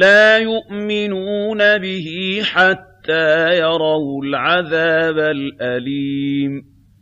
لَا يُؤْمِنُونَ بِهِ حَتَّىٰ يَرَوْا الْعَذَابَ الْأَلِيمَ.